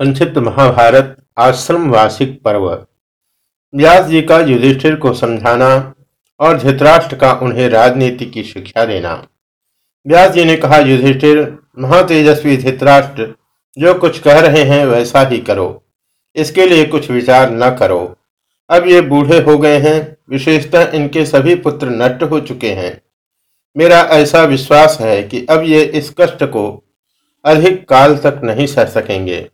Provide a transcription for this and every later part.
संक्षिप्त महाभारत आश्रम वार्षिक पर्व। व्यास जी का युधिष्ठिर को समझाना और धृतराष्ट्र का उन्हें राजनीति की शिक्षा देना। व्यास जी ने कहा, युधिष्ठिर, महातेजस्वी धृतराष्ट्र, जो कुछ कह रहे हैं वैसा ही करो। इसके लिए कुछ विचार न करो। अब ये बूढ़े हो गए हैं, विशेषतः इनके सभी पुत्र नष्ट हो चुके हैं। मेरा ऐसा विश्वास है कि अब ये इस कष्ट को अधिक काल तक नहीं सह सकेंगे।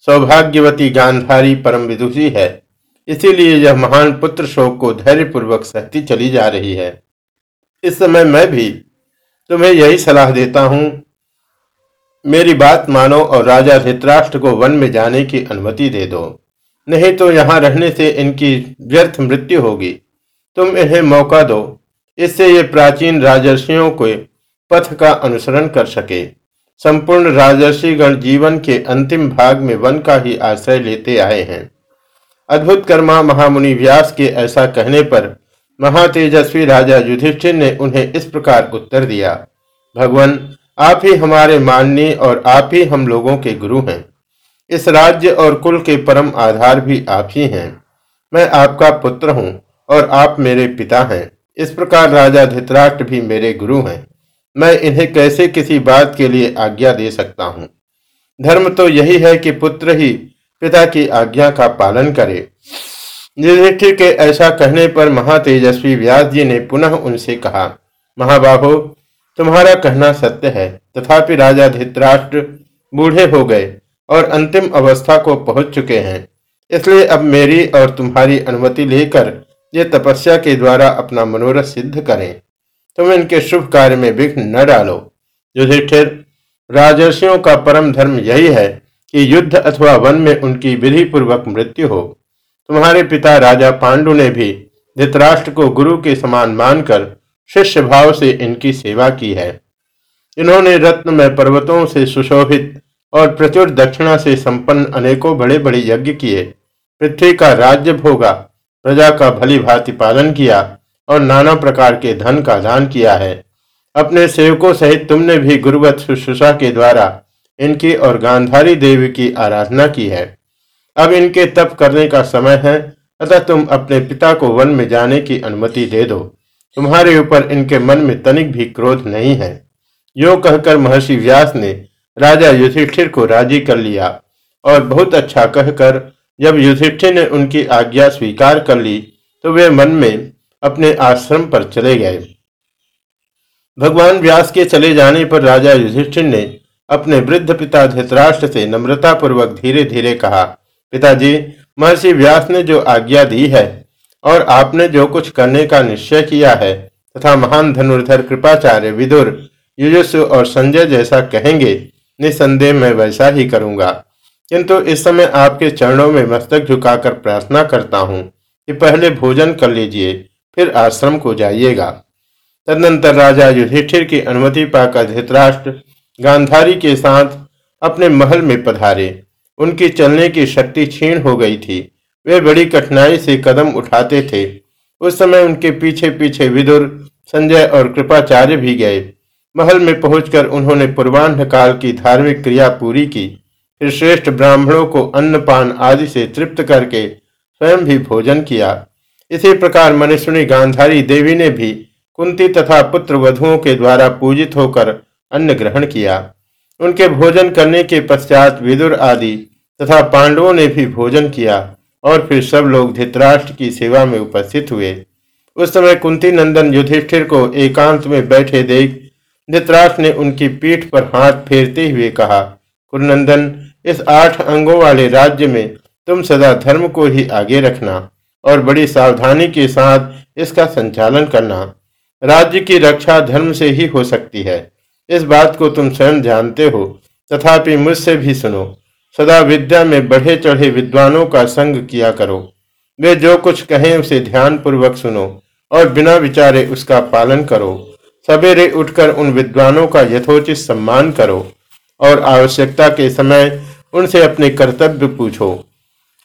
सौभाग्यवती गांधारी परम विदुषी है। इसीलिए यह महान पुत्र शोक को धैर्यपूर्वक सहती चली जा रही है। इस समय मैं भी तुम्हें यही सलाह देता हूँ। मेरी बात मानो और राजा धृतराष्ट्र को वन में जाने की अनुमति दे दो। नहीं तो यहाँ रहने से इनकी व्यर्थ मृत्यु होगी। तुम इन्हें मौका दो। इससे ये प्राचीन राजर्षियों के पथ का अनुसरण कर सके। संपूर्ण राजर्षिगण जीवन के अंतिम भाग में वन का ही आश्रय लेते आए हैं। अद्भुत कर्मा महामुनि व्यास के ऐसा कहने पर महातेजस्वी राजा युधिष्ठिर ने उन्हें इस प्रकार उत्तर दिया, भगवान, आप ही हमारे माननीय और आप ही हम लोगों के गुरु हैं। इस राज्य और कुल के परम आधार भी आप ही हैं। मैं आपका पुत्र हूँ और आप मेरे पिता हैं। इस प्रकार राजा धृतराष्ट्र भी मेरे गुरु हैं। मैं इन्हें कैसे किसी बात के लिए आज्ञा दे सकता हूँ? धर्म तो यही है कि पुत्र ही पिता की आज्ञा का पालन करे। युधिष्ठिर के ऐसा कहने पर महातेजस्वी व्यास जी ने पुनः उनसे कहा, महाबाहो, तुम्हारा कहना सत्य है। तथापि राजा धित्राष्ट्र बूढ़े हो गए और अंतिम अवस्था को पहुँच चुके हैं। इसलिए अब मेरी और तुम्हारी अनुमति लेकर ये तपस्या के द्वारा अपना मनोरथ सिद्ध करें। तुम इनके शुभ कार्य में विघ्न न डालो। युधिष्ठिर, राजर्षियों का परम धर्म यही है कि युद्ध अथवा वन में उनकी विधि पूर्वक मृत्यु हो। तुम्हारे पिता राजा पांडु ने भी धृतराष्ट्र को गुरु के समान मानकर शिष्य भाव से इनकी सेवा की है। इन्होंने रत्न में पर्वतों से सुशोभित और प्रचुर दक्षिणा से संपन्न अनेकों बड़े बड़े यज्ञ किए। पृथ्वी का राज्य भोगा, प्रजा का भली भांति पालन किया और नाना प्रकार के धन का दान किया है। अपने सेवकों सहित तुमने भी गुरुवत शुश्रूषा के द्वारा इनकी और गांधारी देवी की आराधना की है। अब इनके तप करने का समय है, अतः तुम अपने पिता को वन में जाने की अनुमति दे दो। तुम्हारे ऊपर इनके मन में तनिक भी क्रोध नहीं है। यो कहकर महर्षि व्यास ने राजा युधिष्ठिर को राज़ी कर लिया और बहुत अच्छा कहकर, जब युधिष्ठिर ने उनकी आज्ञा स्वीकार कर ली तो वे मन में अपने आश्रम पर चले गए। भगवान व्यास के चले जाने पर राजा युधिष्ठिर ने अपने वृद्ध पिता धृतराष्ट्र से नम्रता पूर्वक धीरे धीरे कहा, पिताजी, महर्षि व्यास ने जो आज्ञा दी है और आपने जो कुछ करने का निश्चय किया है तथा महान धनुर्धर कृपाचार्य विदुर युजस्व और संजय जैसा कहेंगे, निसंदेह मैं वैसा ही करूँगा। किंतु इस समय आपके चरणों में मस्तक झुकाकर प्रार्थना करता हूँ कि पहले भोजन कर लीजिए फिर आश्रम को जाइएगा। तदनंतर राजा युधिष्ठिर की अनुमति पाकर धृतराष्ट्र गांधारी के साथ अपने महल में पधारे। उनकी चलने की शक्ति क्षीण हो गई थी। वे बड़ी कठिनाई से कदम उठाते थे। उस समय उनके पीछे पीछे विदुर, संजय और कृपाचार्य भी गए। महल में पहुंचकर उन्होंने पूर्वान्ह काल की धार्मिक क्रिया पूरी की। फिर श्रेष्ठ ब्राह्मणों को अन्नपान आदि से तृप्त करके स्वयं भी भोजन किया। इसी प्रकार मनुष्यनी गांधारी देवी ने भी कुंती तथा पुत्र वधुओं के द्वारा पूजित होकर अन्न ग्रहण किया। उनके भोजन करने के पश्चात विदुर आदि तथा पांडवों ने भी भोजन किया और फिर सब लोग धृतराष्ट्र की सेवा में उपस्थित हुए। उस समय कुंती नंदन युधिष्ठिर को एकांत में बैठे देख धृतराष्ट्र ने उनकी पीठ पर हाथ फेरते हुए कहा, कुरनंदन, इस आठ अंगों वाले राज्य में तुम सदा धर्म को ही आगे रखना। और बड़ी सावधानी के साथ इसका संचालन करना राज्य की रक्षा धर्म से ही हो सकती है। इस बात को तुम स्वयं जानते हो, तथापि मुझसे भी सुनो। सदा विद्या में बढ़े चढ़े विद्वानों का संग किया करो। वे जो कुछ कहें उसे ध्यान पूर्वक सुनो और बिना विचारे उसका पालन करो। सवेरे उठकर उन विद्वानों का यथोचित सम्मान करो और आवश्यकता के समय उनसे अपने कर्तव्य पूछो।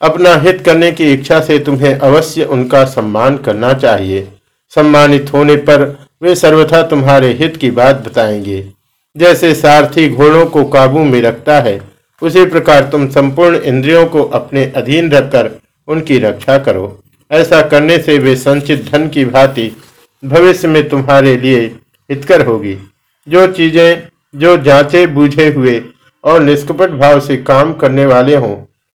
अपना हित करने की इच्छा से तुम्हें अवश्य उनका सम्मान करना चाहिए। सम्मानित होने पर वे सर्वथा तुम्हारे हित की बात बताएँगे। जैसे सारथी घोड़ों को काबू में रखता है, उसी प्रकार तुम संपूर्ण इंद्रियों को अपने अधीन रखकर उनकी रक्षा करो। ऐसा करने से वे संचित धन की भांति भविष्य में तुम्हारे लिए हितकर होगी। जो चीज़ें, जो जांचे बूझे हुए और निष्कपट भाव से काम करने वाले हों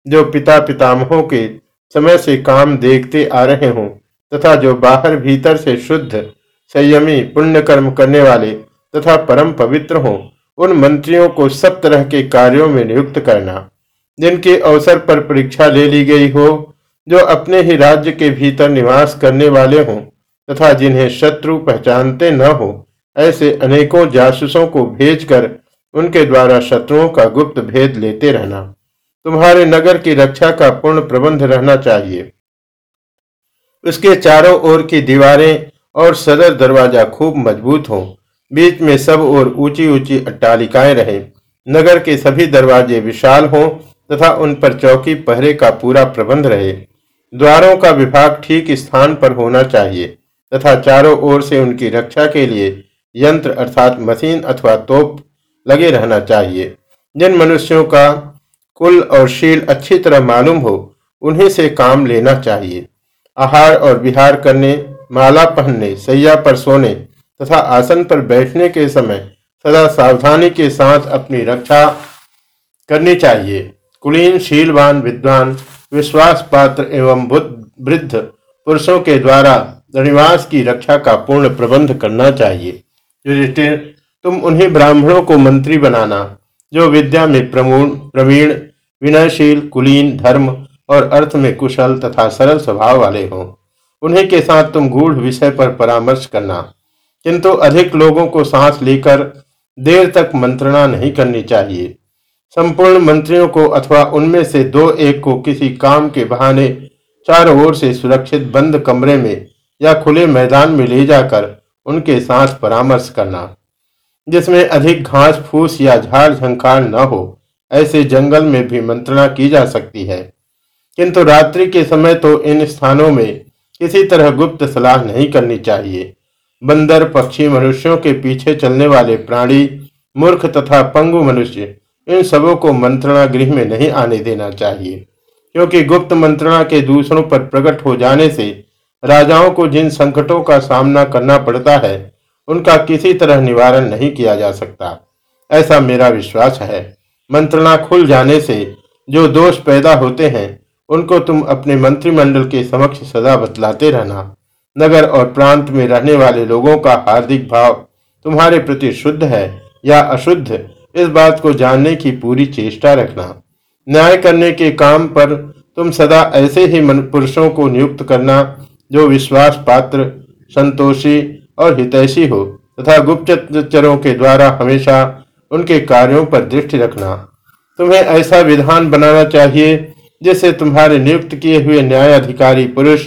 जो पिता पितामहों के समय से काम देखते आ रहे हों, तथा जो बाहर भीतर से शुद्ध, संयमी पुण्य कर्म करने वाले तथा परम पवित्र हों, उन मंत्रियों को सब तरह के कार्यों में नियुक्त करना। जिनके अवसर पर परीक्षा ले ली गई हो, जो अपने ही राज्य के भीतर निवास करने वाले हों, तथा जिन्हें शत्रु पहचानते न हो, ऐसे अनेकों जासूसों को भेजकर उनके द्वारा शत्रुओं का गुप्त भेद लेते रहना। तुम्हारे नगर की रक्षा का पूर्ण प्रबंध रहना चाहिए। उसके चारों ओर की दीवारें और सदर दरवाज़ा खूब मज़बूत हों। बीच में सब ओर ऊँची ऊँची अट्टालिकाएँ रहे। नगर के सभी दरवाजे विशाल हों तथा उन पर चौकी पहरे का पूरा प्रबंध रहे। द्वारों का विभाग ठीक स्थान पर होना चाहिए तथा चारों ओर से उनकी रक्षा के लिए यंत्र अर्थात मशीन अथवा तोप लगे रहना चाहिए। जिन मनुष्यों का कुल और शील अच्छी तरह मालूम हो, उन्हीं से काम लेना चाहिए। आहार और विहार करने, माला पहनने, सैया पर सोने तथा आसन पर बैठने के समय सदा सावधानी के साथ अपनी रक्षा करनी चाहिए। कुलीन, शीलवान, विद्वान विश्वास पात्र एवं वृद्ध पुरुषों के द्वारा निवास की रक्षा का पूर्ण प्रबंध करना चाहिए। तुम उन्हीं ब्राह्मणों को मंत्री बनाना जो विद्या में प्रमूण प्रवीण, विनयशील, कुलीन, धर्म और अर्थ में कुशल तथा सरल स्वभाव वाले हों। उन्हीं के साथ तुम गूढ़ विषय पर परामर्श करना। किंतु अधिक लोगों को सांस लेकर देर तक मंत्रणा नहीं करनी चाहिए। संपूर्ण मंत्रियों को अथवा उनमें से दो एक को किसी काम के बहाने चारों ओर से सुरक्षित बंद कमरे में या खुले मैदान में ले जाकर उनके साथ परामर्श करना। जिसमें अधिक घास, फूस या झाड़ झंकार न हो, ऐसे जंगल में भी मंत्रणा की जा सकती है। किंतु रात्रि के समय तो इन स्थानों में किसी तरह गुप्त सलाह नहीं करनी चाहिए। बंदर, पक्षी, मनुष्यों के पीछे चलने वाले प्राणी, मूर्ख तथा पंगु मनुष्य, इन सबों को मंत्रणा गृह में नहीं आने देना चाहिए। क्योंकि गुप्त मंत्रणा के दूसरों पर प्रकट हो जाने से राजाओं को जिन संकटों का सामना करना पड़ता है उनका किसी तरह निवारण नहीं किया जा सकता। ऐसा मेरा विश्वास है। मंत्रणा खुल जाने से जो दोष पैदा होते हैं, उनको तुम अपने मंत्रिमंडल के समक्ष सदा बतलाते रहना। नगर और प्रांत में रहने वाले लोगों का हार्दिक भाव तुम्हारे प्रति शुद्ध है या अशुद्ध, इस बात को जानने की पूरी चेष्टा रखना। न्याय करने के काम पर तुम सदा ऐसे ही पुरुषों को नियुक्त करना जो विश्वास पात्र संतोषी और हितैषी हो, तथा गुप्तचरों के द्वारा हमेशा उनके कार्यों पर दृष्टि रखना। तुम्हें ऐसा विधान बनाना चाहिए, जिससे तुम्हारे नियुक्त किए हुए न्याय अधिकारी पुरुष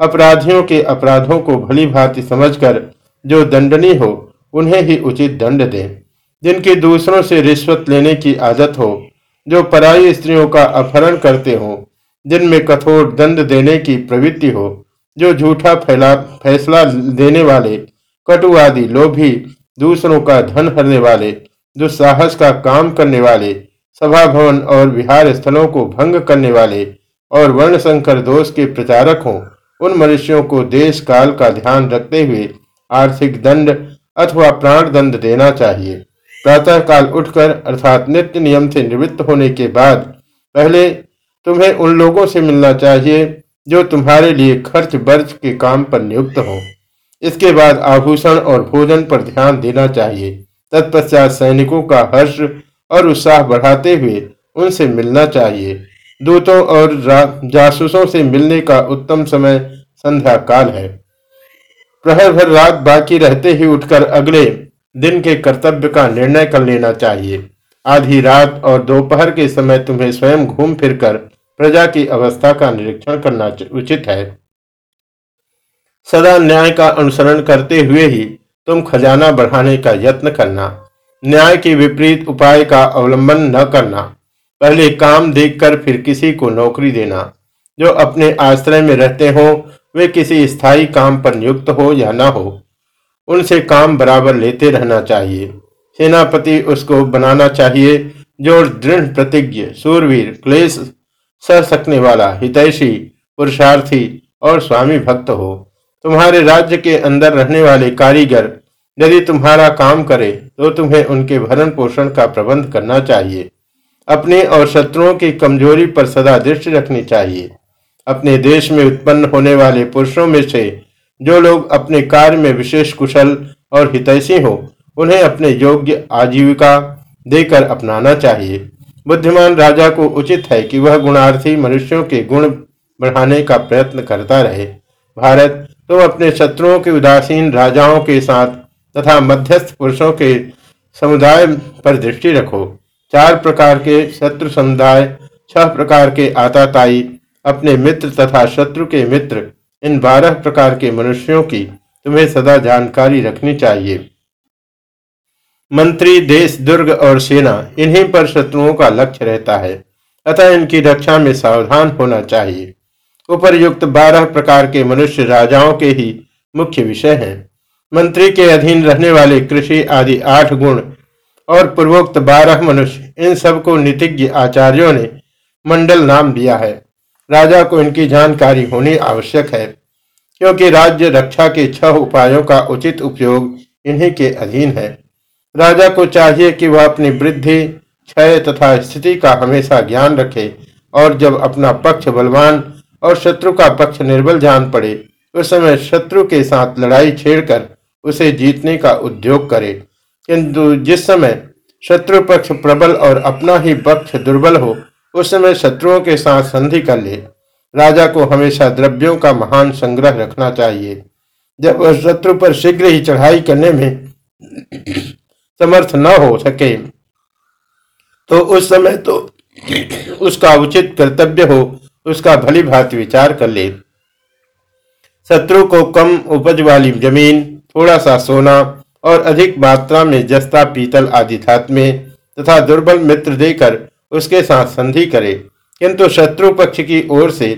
अपराधियों के अपराधों को भली भांति समझकर जो दंडनीय हो, उन्हें ही उचित दंड दें। जिनकी दूसरों से रिश्वत लेने की आदत हो, जो पराई स्त्रियों का अपहरण करते हो, जिनमें कठोर दंड देने की प्रवृत्ति हो जो झूठा फैला, फैसला देने वाले, कटुवादी, लोभी, दूसरों का धन हरने वाले, दुस्साहस का काम करने वाले सभा भवन और विहार स्थलों को भंग करने वाले और वर्ण संकर दोष के प्रचारक हों, उन मनुष्यों को देश काल का ध्यान रखते हुए आर्थिक दंड अथवा प्राण दंड देना चाहिए। प्रातः काल उठकर अर्थात नित्य नियम से निवृत्त होने के बाद पहले तुम्हें उन लोगों से मिलना चाहिए जो तुम्हारे लिए खर्च बर्च के काम पर नियुक्त हो। इसके बाद आभूषण और भोजन पर ध्यान देना चाहिए। तत्पश्चात सैनिकों का हर्ष और उत्साह बढ़ाते हुए उनसे मिलना चाहिए। दूतों और जासूसों से मिलने का उत्तम समय संध्या काल है। प्रहर भर रात बाकी रहते ही उठकर अगले दिन के कर्तव्य का निर्णय कर लेना चाहिए। आधी रात और दोपहर के समय तुम्हें स्वयं घूम फिरकर प्रजा की अवस्था का निरीक्षण करना उचित है। सदा न्याय का अनुसरण करते हुए ही तुम खजाना बढ़ाने का यत्न करना, न्याय के विपरीत उपाय का अवलंबन न करना, पहले काम देखकर फिर किसी को नौकरी देना। जो अपने आश्रय में रहते हो, वे किसी स्थायी काम पर नियुक्त हो या न हो, उनसे काम बराबर लेते रहना चाहिए। सेनापति उसको बनाना चाहिए, जो दृढ़ प्रतिज्ञ सूरवीर क्लेश सह सकने वाला हितैषी, पुरुषार्थी और स्वामी भक्त हो। तुम्हारे राज्य के अंदर रहने वाले कारीगर, यदि तुम्हारा काम करे तो तुम्हें उनके भरण पोषण का प्रबंध करना चाहिए। अपने और शत्रुओं की कमज़ोरी पर सदा दृष्टि रखनी चाहिए। अपने देश में उत्पन्न होने वाले पुरुषों में से जो लोग अपने कार्य में विशेष कुशल और हितैषी हो, उन्हें अपने योग्य आजीविका देकर अपनाना चाहिए। बुद्धिमान राजा को उचित है कि वह गुणार्थी मनुष्यों के गुण बढ़ाने का प्रयत्न करता रहे। भारत तुम अपने शत्रुओं के उदासीन राजाओं के साथ तथा मध्यस्थ पुरुषों के समुदाय पर दृष्टि रखो। चार प्रकार के शत्रु समुदाय, छह प्रकार के आताताई, अपने मित्र तथा शत्रु के मित्र, इन बारह प्रकार के मनुष्यों की तुम्हें सदा जानकारी रखनी चाहिए। मंत्री, देश, दुर्ग और सेना, इन्हीं पर शत्रुओं का लक्ष्य रहता है। अतः इनकी रक्षा में सावधान होना चाहिए। उपरयुक्त बारह प्रकार के मनुष्य राजाओं के ही मुख्य विषय हैं। मंत्री के अधीन रहने वाले कृषि आदि आठ गुण और पूर्वोक्त बारह मनुष्य, इन सबको नीतिज्ञ आचार्यों ने मंडल नाम दिया है। राजा को इनकी जानकारी होनी आवश्यक है, क्योंकि राज्य रक्षा के छह उपायों का उचित उपयोग इन्हीं के अधीन है। राजा को चाहिए कि वह अपनी वृद्धि, क्षय तथा स्थिति का हमेशा ज्ञान रखे और जब अपना पक्ष बलवान और शत्रु का पक्ष निर्बल जान पड़े, उस समय शत्रु के साथ लड़ाई छेड़कर उसे जीतने का उद्योग करे। किंतु जिस समय शत्रु पक्ष प्रबल और अपना ही पक्ष दुर्बल हो, उस समय शत्रुओं के साथ संधि कर ले। राजा को हमेशा द्रव्यों का महान संग्रह रखना चाहिए। जब वह शत्रु पर शीघ्र ही चढ़ाई करने में समर्थ न हो सके। तो उस समय तो उसका उचित कर्तव्य हो, उसका भली भांति विचार कर ले। शत्रु को कम उपज वाली ज़मीन थोड़ा सा सोना और अधिक मात्रा में जस्ता पीतल आदि धात्में तथा दुर्बल मित्र देकर उसके साथ संधि करे। किंतु शत्रु पक्ष की ओर से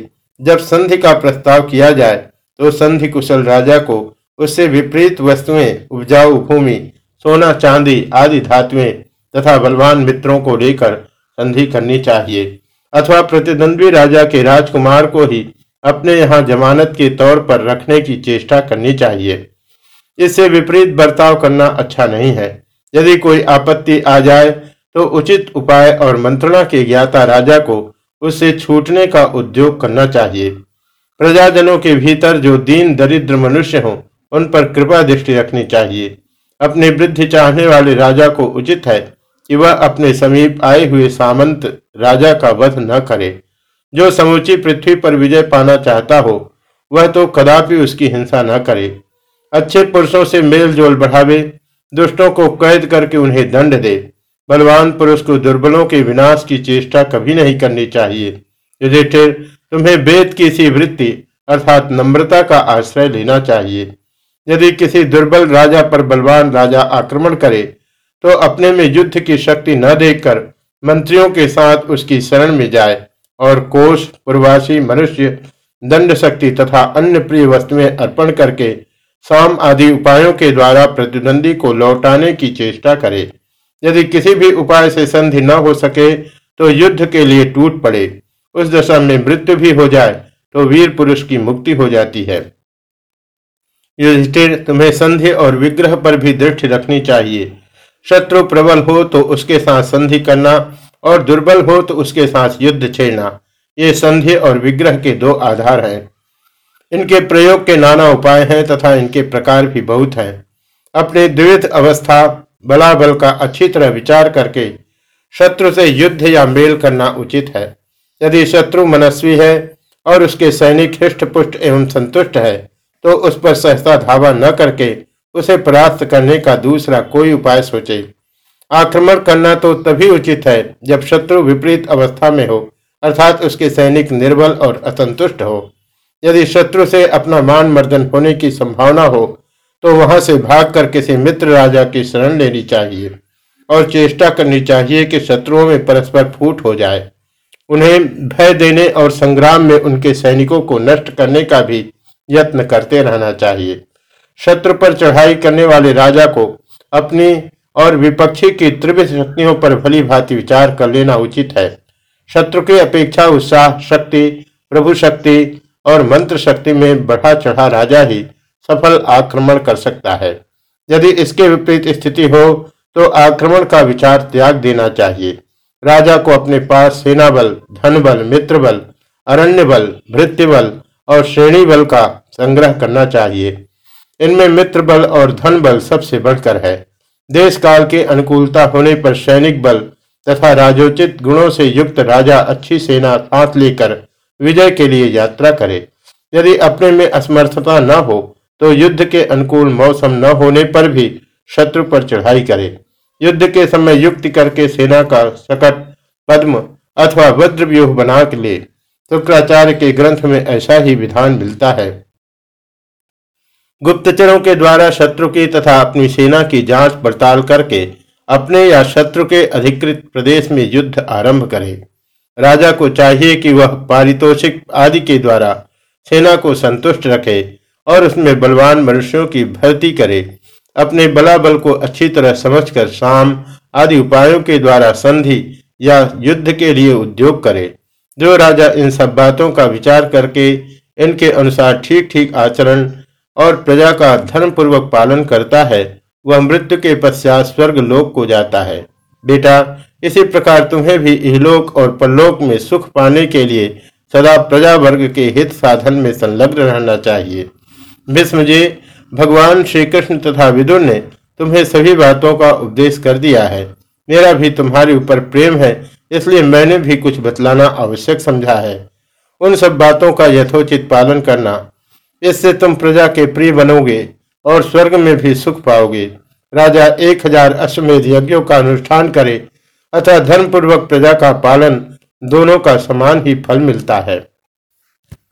जब संधि का प्रस्ताव किया जाए तो संधि कुशल राजा को उससे विपरीत वस्तुएँ, उपजाऊ भूमि सोना, चांदी आदि धातुएँ तथा बलवान मित्रों को लेकर संधि करनी चाहिए। अथवा प्रतिद्वंद्वी राजा के राजकुमार को ही अपने यहाँ जमानत के तौर पर रखने की चेष्टा करनी चाहिए। इससे विपरीत बर्ताव करना अच्छा नहीं है। यदि कोई आपत्ति आ जाए तो उचित उपाय और मंत्रणा के ज्ञाता राजा को उससे छूटने का उद्योग करना चाहिए। प्रजाजनों के भीतर जो दीन, दरिद्र मनुष्य हों, उन पर कृपा दृष्टि रखनी चाहिए। अपनी वृद्धि चाहने वाले राजा को उचित है कि वह अपने समीप आए हुए सामंत राजा का वध न करे। जो समूची पृथ्वी पर विजय पाना चाहता हो, वह तो कदापि उसकी हिंसा न करे। अच्छे पुरुषों से मेल जोल बढ़ावे, दुष्टों को कैद करके उन्हें दंड दे। बलवान पुरुष को दुर्बलों के विनाश की चेष्टा कभी नहीं करनी चाहिए। युधिष्ठिर तुम्हें वेद की सी वृत्ति अर्थात नम्रता का आश्रय लेना चाहिए। यदि किसी दुर्बल राजा पर बलवान राजा आक्रमण करे तो अपने में युद्ध की शक्ति न देखकर मंत्रियों के साथ उसकी शरण में जाए और कोष, पूर्वासी, मनुष्य दंड शक्ति तथा अन्य प्रिय वस्तुएँ अर्पण करके साम आदि उपायों के द्वारा प्रतिद्वंदी को लौटाने की चेष्टा करे। यदि किसी भी उपाय से संधि न हो सके तो युद्ध के लिए टूट पड़े। उस दशा में मृत्यु भी हो जाए तो वीर पुरुष की मुक्ति हो जाती है। युधिष्ठिर, तुम्हें संधि और विग्रह पर भी दृष्टि रखनी चाहिए। शत्रु प्रबल हो तो उसके साथ संधि करना और दुर्बल हो तो उसके साथ युद्ध छेड़ना। ये संधि और विग्रह के दो आधार हैं। इनके प्रयोग के नाना उपाय हैं तथा इनके प्रकार भी बहुत हैं। अपने द्विविध अवस्था, बलाबल का अच्छी तरह विचार करके शत्रु से युद्ध या मेल करना उचित है। यदि शत्रु मनस्वी है और उसके सैनिक हृष्ट पुष्ट एवं संतुष्ट है तो उस पर सहसा धावा न करके उसे परास्त करने का दूसरा कोई उपाय सोचे। आक्रमण करना तो तभी उचित है जब शत्रु विपरीत अवस्था में हो, अर्थात उसके सैनिक निर्बल और असंतुष्ट हो। यदि शत्रु से अपना मान मर्दन होने की संभावना हो तो वहाँ से भागकर किसी मित्र राजा की शरण लेनी चाहिए और चेष्टा करनी चाहिए कि शत्रुओं में परस्पर फूट हो जाए। उन्हें भय देने और संग्राम में उनके सैनिकों को नष्ट करने का भी यत्न करते रहना चाहिए। शत्रु पर चढ़ाई करने वाले राजा को अपनी और विपक्षी की त्रिविध शक्तियों पर भली भांति विचार कर लेना उचित है। शत्रु की अपेक्षा उत्साह, शक्ति, प्रभु शक्ति और मंत्र शक्ति में बढ़ा चढ़ा राजा ही सफल आक्रमण कर सकता है। यदि इसके विपरीत स्थिति हो तो आक्रमण का विचार त्याग देना चाहिए। राजा को अपने पास सेना बल धन बल मित्र बल अरण्य बल भृत्य बल और श्रेणी बल का संग्रह करना चाहिए। इनमें मित्र बल और धन बल सबसे बढ़कर है। देश काल के अनुकूलता होने पर सैनिक बल तथा राजोचित गुणों से युक्त राजा अच्छी सेना साथ लेकर विजय के लिए यात्रा करे। यदि अपने में असमर्थता न हो तो युद्ध के अनुकूल मौसम न होने पर भी शत्रु पर चढ़ाई करे। युद्ध के समय युक्ति करके सेना का सकट, पद्म अथवा वज्र व्यूह बना के ले। शुक्राचार्य के ग्रंथ में ऐसा ही विधान मिलता है। गुप्तचरों के द्वारा शत्रु की तथा अपनी सेना की जाँच पड़ताल करके अपने या शत्रु के अधिकृत प्रदेश में युद्ध आरंभ करे। राजा को चाहिए कि वह पारितोषिक आदि के द्वारा सेना को संतुष्ट रखे और उसमें बलवान मनुष्यों की भर्ती करे। अपने बलाबल को अच्छी तरह समझकर शाम आदि उपायों के द्वारा संधि या युद्ध के लिए उद्योग करे। जो राजा इन सब बातों का विचार करके इनके अनुसार ठीक ठीक आचरण और प्रजा का धर्म पूर्वक पालन करता है, वह मृत्यु के पश्चात स्वर्ग लोक को जाता है। बेटा, इसी प्रकार तुम्हें भी इहलोक और परलोक में सुख पाने के लिए सदा प्रजा वर्ग के हित साधन में संलग्न रहना चाहिए। भीष्म जी भगवान श्री कृष्ण तथा विदुर ने तुम्हें सभी बातों का उपदेश कर दिया है। मेरा भी तुम्हारे ऊपर प्रेम है इसलिए मैंने भी कुछ बतलाना आवश्यक समझा है। उन सब बातों का यथोचित पालन करना, इससे तुम प्रजा के प्रिय बनोगे और स्वर्ग में भी सुख पाओगे। राजा एक हज़ार अश्वमेध यज्ञों का अनुष्ठान करे, अतः धर्मपूर्वक प्रजा का पालन दोनों का समान ही फल मिलता है।